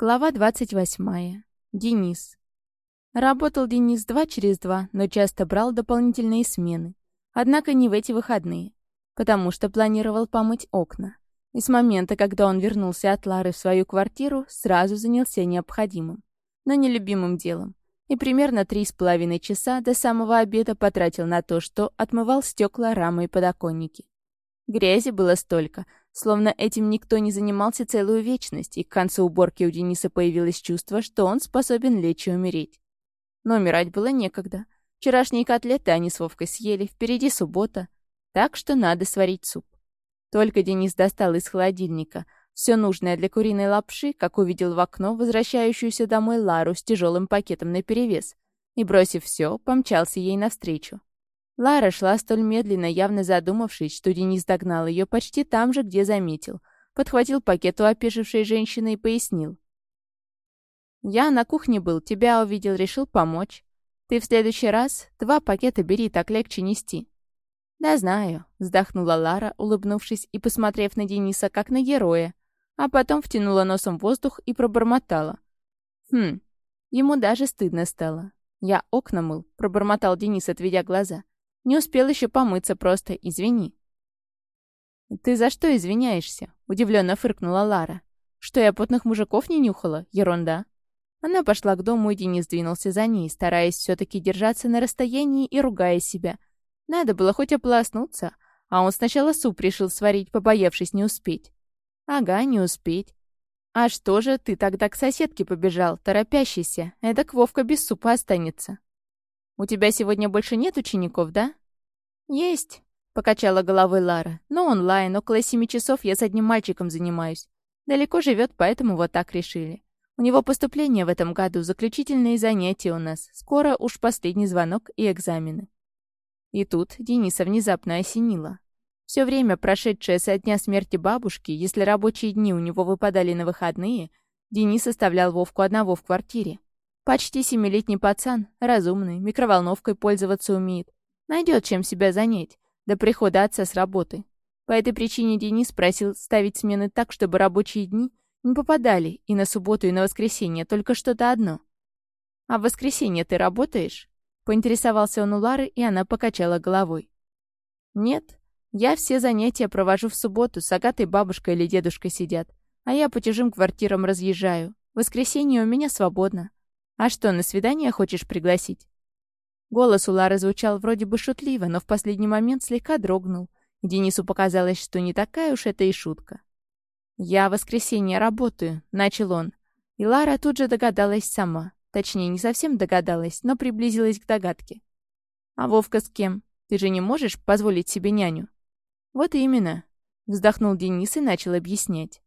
Глава 28. Денис. Работал Денис два через два, но часто брал дополнительные смены. Однако не в эти выходные, потому что планировал помыть окна. И с момента, когда он вернулся от Лары в свою квартиру, сразу занялся необходимым, но нелюбимым делом. И примерно три с половиной часа до самого обеда потратил на то, что отмывал стекла, рамы и подоконники. Грязи было столько, словно этим никто не занимался целую вечность, и к концу уборки у Дениса появилось чувство, что он способен лечь и умереть. Но умирать было некогда. Вчерашние котлеты они с Вовкой съели, впереди суббота, так что надо сварить суп. Только Денис достал из холодильника все нужное для куриной лапши, как увидел в окно возвращающуюся домой Лару с тяжелым пакетом наперевес, и, бросив все, помчался ей навстречу. Лара шла столь медленно, явно задумавшись, что Денис догнал ее почти там же, где заметил. Подхватил пакет у опешившей женщины и пояснил. «Я на кухне был, тебя увидел, решил помочь. Ты в следующий раз два пакета бери, так легче нести». «Да знаю», — вздохнула Лара, улыбнувшись и посмотрев на Дениса как на героя, а потом втянула носом воздух и пробормотала. «Хм, ему даже стыдно стало. Я окна мыл», — пробормотал Денис, отведя глаза. Не успел еще помыться просто, извини». «Ты за что извиняешься?» — удивленно фыркнула Лара. «Что я потных мужиков не нюхала? Ерунда». Она пошла к дому, и Денис двинулся за ней, стараясь все-таки держаться на расстоянии и ругая себя. Надо было хоть ополоснуться, а он сначала суп решил сварить, побоявшись не успеть. «Ага, не успеть. А что же ты тогда к соседке побежал, торопящийся? Это Вовка без супа останется». «У тебя сегодня больше нет учеников, да?» «Есть», — покачала головой Лара. «Но онлайн, около семи часов я с одним мальчиком занимаюсь. Далеко живет, поэтому вот так решили. У него поступление в этом году, заключительные занятия у нас. Скоро уж последний звонок и экзамены». И тут Дениса внезапно осенило. Все время, прошедшее со дня смерти бабушки, если рабочие дни у него выпадали на выходные, Денис оставлял Вовку одного в квартире. Почти семилетний пацан, разумный, микроволновкой пользоваться умеет. Найдет чем себя занять, до прихода отца с работы. По этой причине Денис просил ставить смены так, чтобы рабочие дни не попадали и на субботу, и на воскресенье, только что-то одно. «А в воскресенье ты работаешь?» Поинтересовался он у Лары, и она покачала головой. «Нет, я все занятия провожу в субботу, с Агатой бабушкой или дедушкой сидят, а я по чужим квартирам разъезжаю. В воскресенье у меня свободно. «А что, на свидание хочешь пригласить?» Голос у Лары звучал вроде бы шутливо, но в последний момент слегка дрогнул, Денису показалось, что не такая уж это и шутка. «Я в воскресенье работаю», — начал он. И Лара тут же догадалась сама. Точнее, не совсем догадалась, но приблизилась к догадке. «А Вовка с кем? Ты же не можешь позволить себе няню?» «Вот именно», — вздохнул Денис и начал объяснять.